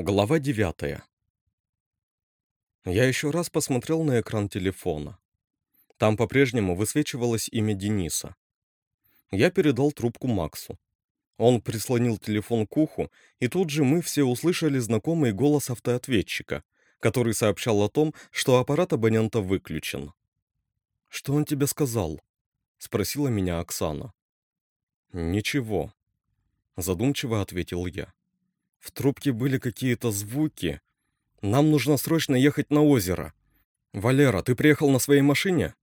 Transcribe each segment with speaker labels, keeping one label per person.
Speaker 1: Глава 9 Я еще раз посмотрел на экран телефона. Там по-прежнему высвечивалось имя Дениса. Я передал трубку Максу. Он прислонил телефон к уху, и тут же мы все услышали знакомый голос автоответчика, который сообщал о том, что аппарат абонента выключен. «Что он тебе сказал?» — спросила меня Оксана. «Ничего», — задумчиво ответил я. В трубке были какие-то звуки. Нам нужно срочно ехать на озеро. Валера, ты приехал на своей машине?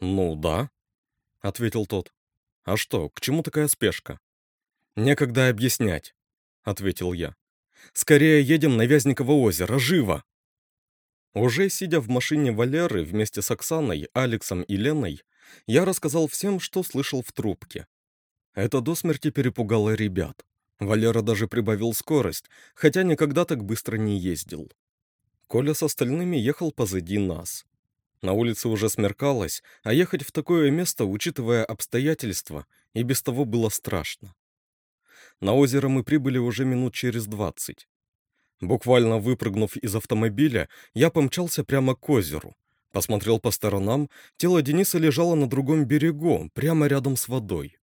Speaker 1: Ну да, ответил тот. А что, к чему такая спешка? Некогда объяснять, ответил я. Скорее едем на Вязниково озеро, живо! Уже сидя в машине Валеры вместе с Оксаной, Алексом и Леной, я рассказал всем, что слышал в трубке. Это до смерти перепугало ребят. Валера даже прибавил скорость, хотя никогда так быстро не ездил. Коля с остальными ехал позади нас. На улице уже смеркалось, а ехать в такое место, учитывая обстоятельства, и без того было страшно. На озеро мы прибыли уже минут через двадцать. Буквально выпрыгнув из автомобиля, я помчался прямо к озеру. Посмотрел по сторонам, тело Дениса лежало на другом берегу, прямо рядом с водой.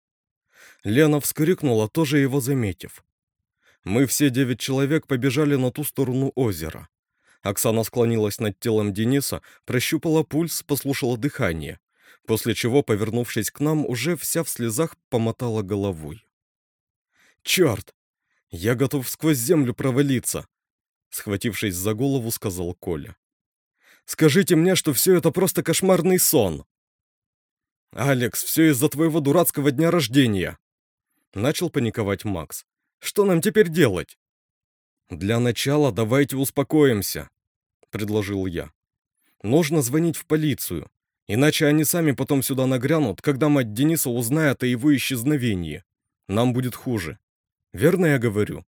Speaker 1: Лена вскрикнула, тоже его заметив. Мы все девять человек побежали на ту сторону озера. Оксана склонилась над телом Дениса, прощупала пульс, послушала дыхание, после чего, повернувшись к нам, уже вся в слезах помотала головой. «Черт! Я готов сквозь землю провалиться!» Схватившись за голову, сказал Коля. «Скажите мне, что все это просто кошмарный сон!» «Алекс, все из-за твоего дурацкого дня рождения!» Начал паниковать Макс. «Что нам теперь делать?» «Для начала давайте успокоимся», — предложил я. «Нужно звонить в полицию, иначе они сами потом сюда нагрянут, когда мать Дениса узнает о его исчезновении. Нам будет хуже. Верно я говорю?»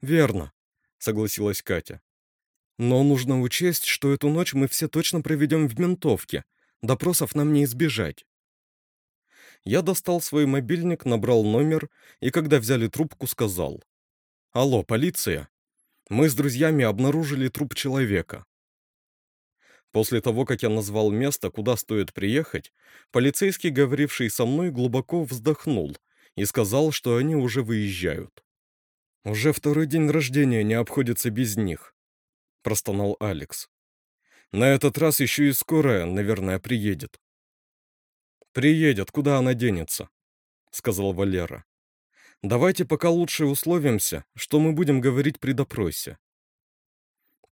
Speaker 1: «Верно», — согласилась Катя. «Но нужно учесть, что эту ночь мы все точно проведем в ментовке. Допросов нам не избежать». Я достал свой мобильник, набрал номер и, когда взяли трубку, сказал. «Алло, полиция? Мы с друзьями обнаружили труп человека». После того, как я назвал место, куда стоит приехать, полицейский, говоривший со мной, глубоко вздохнул и сказал, что они уже выезжают. «Уже второй день рождения не обходится без них», — простонал Алекс. «На этот раз еще и скорая, наверное, приедет». «Приедет, куда она денется?» — сказал Валера. «Давайте пока лучше условимся, что мы будем говорить при допросе».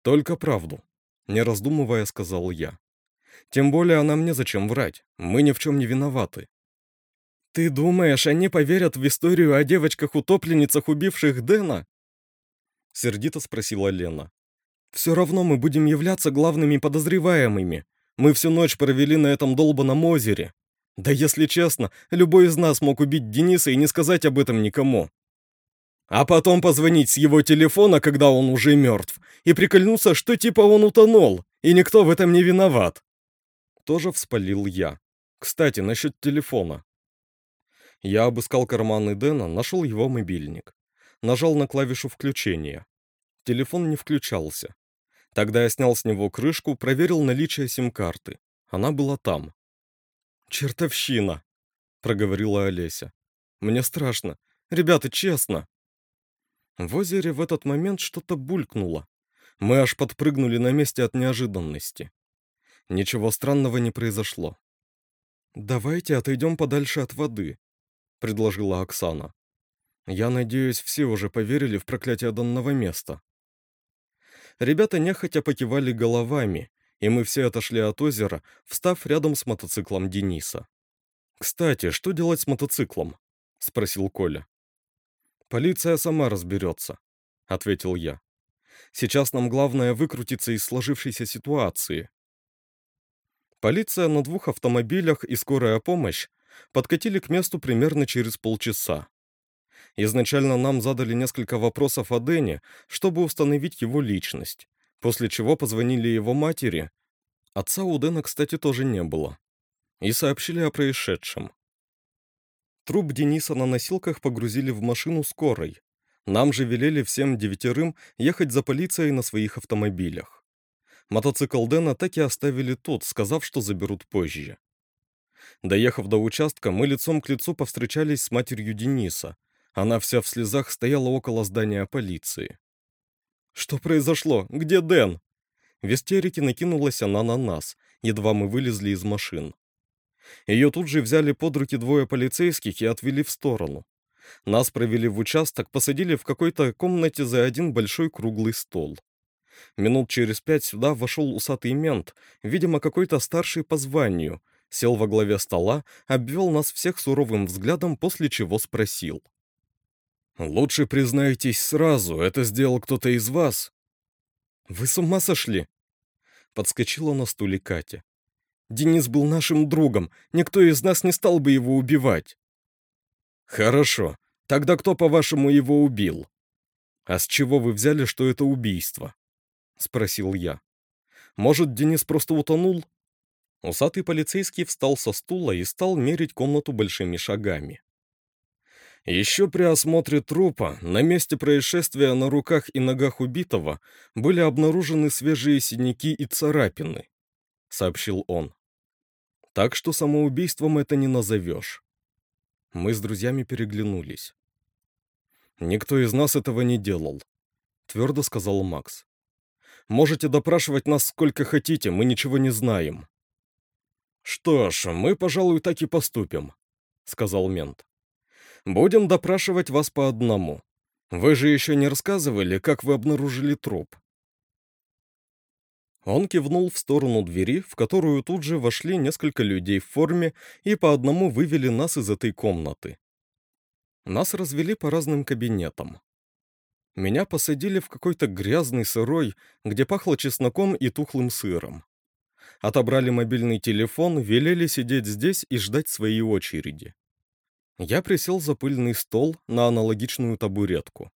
Speaker 1: «Только правду», — не раздумывая, сказал я. «Тем более нам незачем врать, мы ни в чем не виноваты». «Ты думаешь, они поверят в историю о девочках-утопленницах, убивших Дэна?» Сердито спросила Лена. «Все равно мы будем являться главными подозреваемыми. Мы всю ночь провели на этом долбанном озере. Да если честно, любой из нас мог убить Дениса и не сказать об этом никому. А потом позвонить с его телефона, когда он уже мертв, и прикольнуться, что типа он утонул, и никто в этом не виноват. Тоже вспалил я. Кстати, насчет телефона. Я обыскал карманы Дэна, нашел его мобильник. Нажал на клавишу включения. Телефон не включался. Тогда я снял с него крышку, проверил наличие сим-карты. Она была там. «Чертовщина!» — проговорила Олеся. «Мне страшно. Ребята, честно!» В озере в этот момент что-то булькнуло. Мы аж подпрыгнули на месте от неожиданности. Ничего странного не произошло. «Давайте отойдем подальше от воды», — предложила Оксана. «Я надеюсь, все уже поверили в проклятие данного места». Ребята нехотя покивали головами, и мы все отошли от озера, встав рядом с мотоциклом Дениса. «Кстати, что делать с мотоциклом?» — спросил Коля. «Полиция сама разберется», — ответил я. «Сейчас нам главное выкрутиться из сложившейся ситуации». Полиция на двух автомобилях и скорая помощь подкатили к месту примерно через полчаса. Изначально нам задали несколько вопросов о Дэне, чтобы установить его личность после чего позвонили его матери. Отца у Дэна, кстати, тоже не было. И сообщили о происшедшем. Труп Дениса на носилках погрузили в машину скорой. Нам же велели всем девятерым ехать за полицией на своих автомобилях. Мотоцикл Дэна так и оставили тут, сказав, что заберут позже. Доехав до участка, мы лицом к лицу повстречались с матерью Дениса. Она вся в слезах стояла около здания полиции. «Что произошло? Где Дэн?» В истерике накинулась она на нас, едва мы вылезли из машин. Ее тут же взяли под руки двое полицейских и отвели в сторону. Нас провели в участок, посадили в какой-то комнате за один большой круглый стол. Минут через пять сюда вошел усатый мент, видимо, какой-то старший по званию, сел во главе стола, обвел нас всех суровым взглядом, после чего спросил. «Лучше признайтесь сразу, это сделал кто-то из вас?» «Вы с ума сошли?» Подскочила на стуле Катя. «Денис был нашим другом, никто из нас не стал бы его убивать». «Хорошо, тогда кто, по-вашему, его убил?» «А с чего вы взяли, что это убийство?» Спросил я. «Может, Денис просто утонул?» Усатый полицейский встал со стула и стал мерить комнату большими шагами. Еще при осмотре трупа на месте происшествия на руках и ногах убитого были обнаружены свежие синяки и царапины, сообщил он. Так что самоубийством это не назовешь. Мы с друзьями переглянулись. «Никто из нас этого не делал», — твердо сказал Макс. «Можете допрашивать нас сколько хотите, мы ничего не знаем». «Что ж, мы, пожалуй, так и поступим», — сказал мент. Будем допрашивать вас по одному. Вы же еще не рассказывали, как вы обнаружили труп». Он кивнул в сторону двери, в которую тут же вошли несколько людей в форме и по одному вывели нас из этой комнаты. Нас развели по разным кабинетам. Меня посадили в какой-то грязный сырой, где пахло чесноком и тухлым сыром. Отобрали мобильный телефон, велели сидеть здесь и ждать своей очереди. Я присел за пыльный стол на аналогичную табуретку.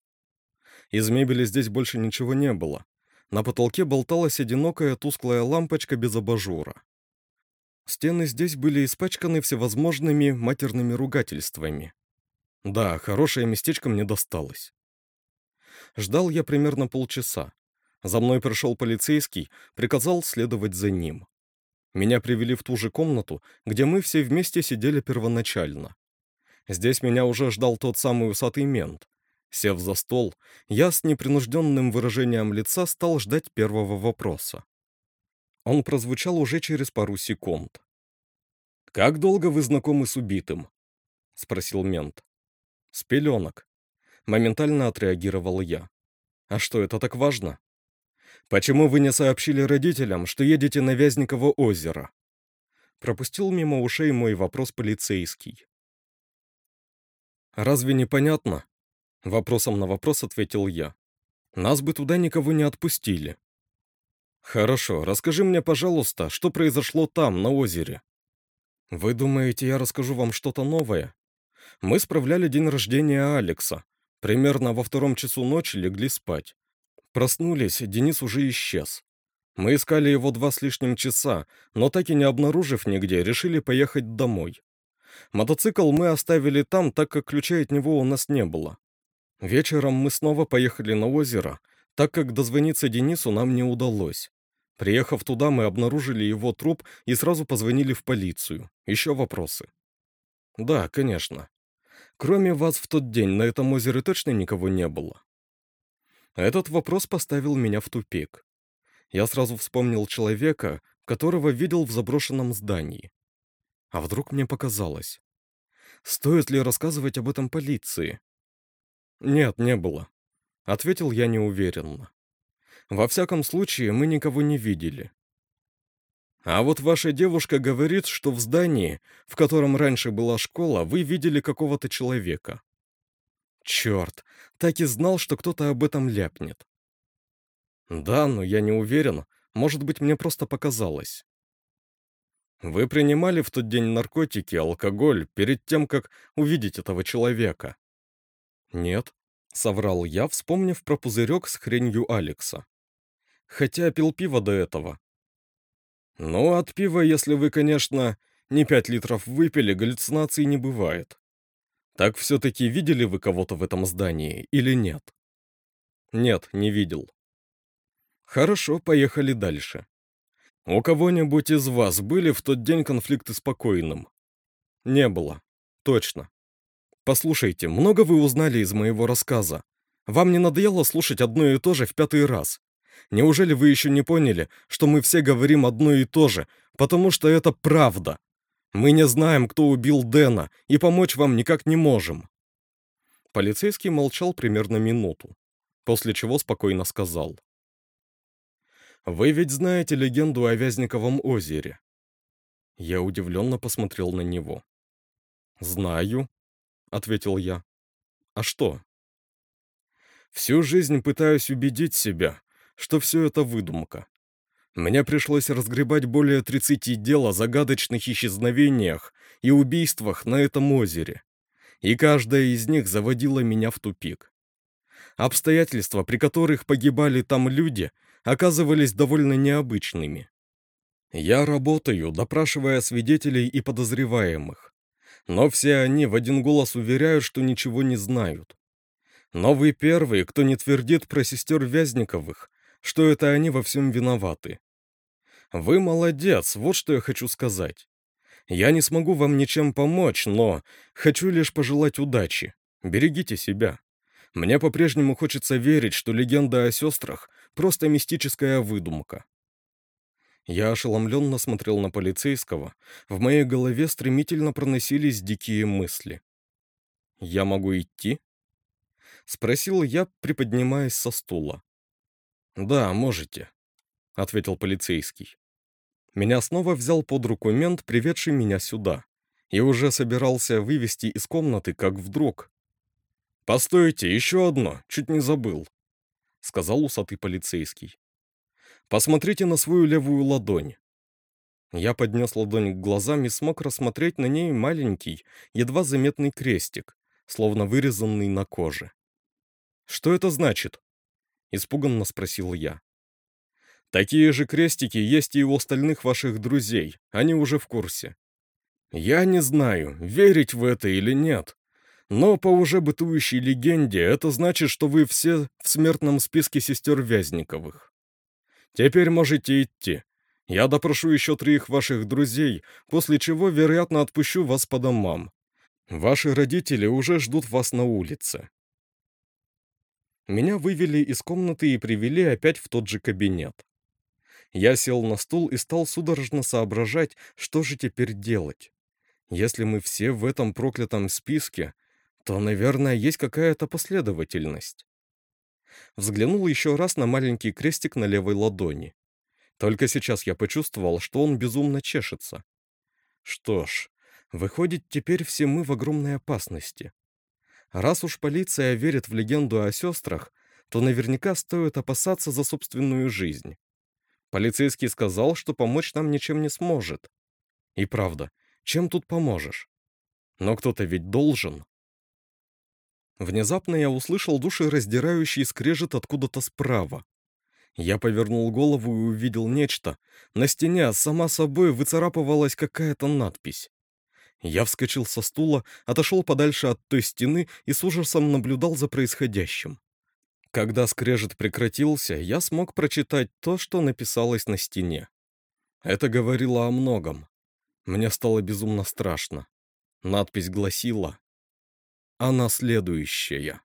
Speaker 1: Из мебели здесь больше ничего не было. На потолке болталась одинокая тусклая лампочка без абажура. Стены здесь были испачканы всевозможными матерными ругательствами. Да, хорошее местечко мне досталось. Ждал я примерно полчаса. За мной пришел полицейский, приказал следовать за ним. Меня привели в ту же комнату, где мы все вместе сидели первоначально. Здесь меня уже ждал тот самый усатый мент. Сев за стол, я с непринужденным выражением лица стал ждать первого вопроса. Он прозвучал уже через пару секунд. «Как долго вы знакомы с убитым?» — спросил мент. «С пеленок». Моментально отреагировал я. «А что, это так важно?» «Почему вы не сообщили родителям, что едете на Вязниково озеро?» Пропустил мимо ушей мой вопрос полицейский. «Разве не понятно?» Вопросом на вопрос ответил я. «Нас бы туда никого не отпустили». «Хорошо, расскажи мне, пожалуйста, что произошло там, на озере?» «Вы думаете, я расскажу вам что-то новое?» «Мы справляли день рождения Алекса. Примерно во втором часу ночи легли спать. Проснулись, Денис уже исчез. Мы искали его два с лишним часа, но так и не обнаружив нигде, решили поехать домой. Мотоцикл мы оставили там, так как ключа от него у нас не было. Вечером мы снова поехали на озеро, так как дозвониться Денису нам не удалось. Приехав туда, мы обнаружили его труп и сразу позвонили в полицию. Еще вопросы? Да, конечно. Кроме вас в тот день на этом озере точно никого не было? Этот вопрос поставил меня в тупик. Я сразу вспомнил человека, которого видел в заброшенном здании. А вдруг мне показалось? Стоит ли рассказывать об этом полиции? Нет, не было. Ответил я неуверенно. Во всяком случае, мы никого не видели. А вот ваша девушка говорит, что в здании, в котором раньше была школа, вы видели какого-то человека. Черт, так и знал, что кто-то об этом ляпнет. Да, но я не уверен. Может быть, мне просто показалось. Вы принимали в тот день наркотики, алкоголь, перед тем, как увидеть этого человека? Нет, соврал я, вспомнив про пузырек с хренью Алекса. Хотя пил пиво до этого. Ну, от пива, если вы, конечно, не пять литров выпили, галлюцинаций не бывает. Так все-таки видели вы кого-то в этом здании или нет? Нет, не видел. Хорошо, поехали дальше. У кого-нибудь из вас были в тот день конфликты с покойным? Не было. Точно. Послушайте, много вы узнали из моего рассказа. Вам не надоело слушать одно и то же в пятый раз? Неужели вы еще не поняли, что мы все говорим одно и то же, потому что это правда? Мы не знаем, кто убил Дэна, и помочь вам никак не можем. Полицейский молчал примерно минуту, после чего спокойно сказал. «Вы ведь знаете легенду о Вязниковом озере?» Я удивленно посмотрел на него. «Знаю», — ответил я. «А что?» «Всю жизнь пытаюсь убедить себя, что все это выдумка. Мне пришлось разгребать более 30 дел о загадочных исчезновениях и убийствах на этом озере. И каждая из них заводила меня в тупик. Обстоятельства, при которых погибали там люди, оказывались довольно необычными. Я работаю, допрашивая свидетелей и подозреваемых. Но все они в один голос уверяют, что ничего не знают. Но вы первые, кто не твердит про сестер Вязниковых, что это они во всем виноваты. Вы молодец, вот что я хочу сказать. Я не смогу вам ничем помочь, но хочу лишь пожелать удачи. Берегите себя. Мне по-прежнему хочется верить, что легенда о сестрах — просто мистическая выдумка. Я ошеломленно смотрел на полицейского. В моей голове стремительно проносились дикие мысли. «Я могу идти?» — спросил я, приподнимаясь со стула. «Да, можете», — ответил полицейский. Меня снова взял под руку мент, приведший меня сюда, и уже собирался вывести из комнаты, как вдруг. «Постойте, еще одно, чуть не забыл», — сказал усатый полицейский. «Посмотрите на свою левую ладонь». Я поднес ладонь к глазам и смог рассмотреть на ней маленький, едва заметный крестик, словно вырезанный на коже. «Что это значит?» — испуганно спросил я. «Такие же крестики есть и у остальных ваших друзей, они уже в курсе. Я не знаю, верить в это или нет, но по уже бытующей легенде это значит, что вы все в смертном списке сестер Вязниковых. Теперь можете идти. Я допрошу еще троих ваших друзей, после чего, вероятно, отпущу вас по домам. Ваши родители уже ждут вас на улице. Меня вывели из комнаты и привели опять в тот же кабинет. Я сел на стул и стал судорожно соображать, что же теперь делать. Если мы все в этом проклятом списке, то, наверное, есть какая-то последовательность. Взглянул еще раз на маленький крестик на левой ладони. Только сейчас я почувствовал, что он безумно чешется. Что ж, выходит, теперь все мы в огромной опасности. Раз уж полиция верит в легенду о сестрах, то наверняка стоит опасаться за собственную жизнь. Полицейский сказал, что помочь нам ничем не сможет. И правда, чем тут поможешь? Но кто-то ведь должен. Внезапно я услышал душераздирающий скрежет откуда-то справа. Я повернул голову и увидел нечто. На стене сама собой выцарапывалась какая-то надпись. Я вскочил со стула, отошел подальше от той стены и с ужасом наблюдал за происходящим. Когда скрежет прекратился, я смог прочитать то, что написалось на стене. Это говорило о многом. Мне стало безумно страшно. Надпись гласила «Она следующая».